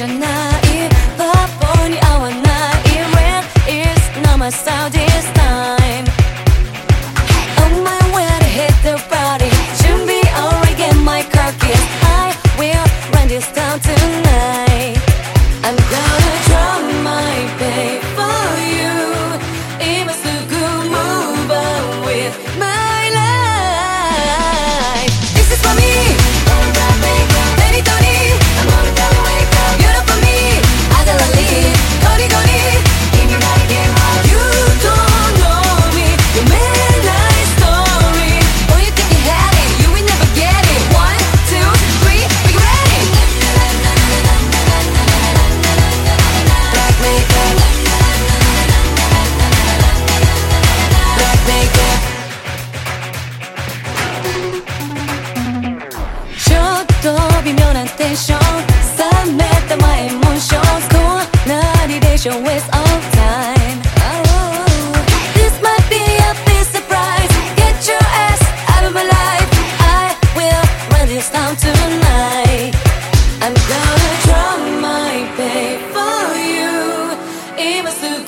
emocional. You 今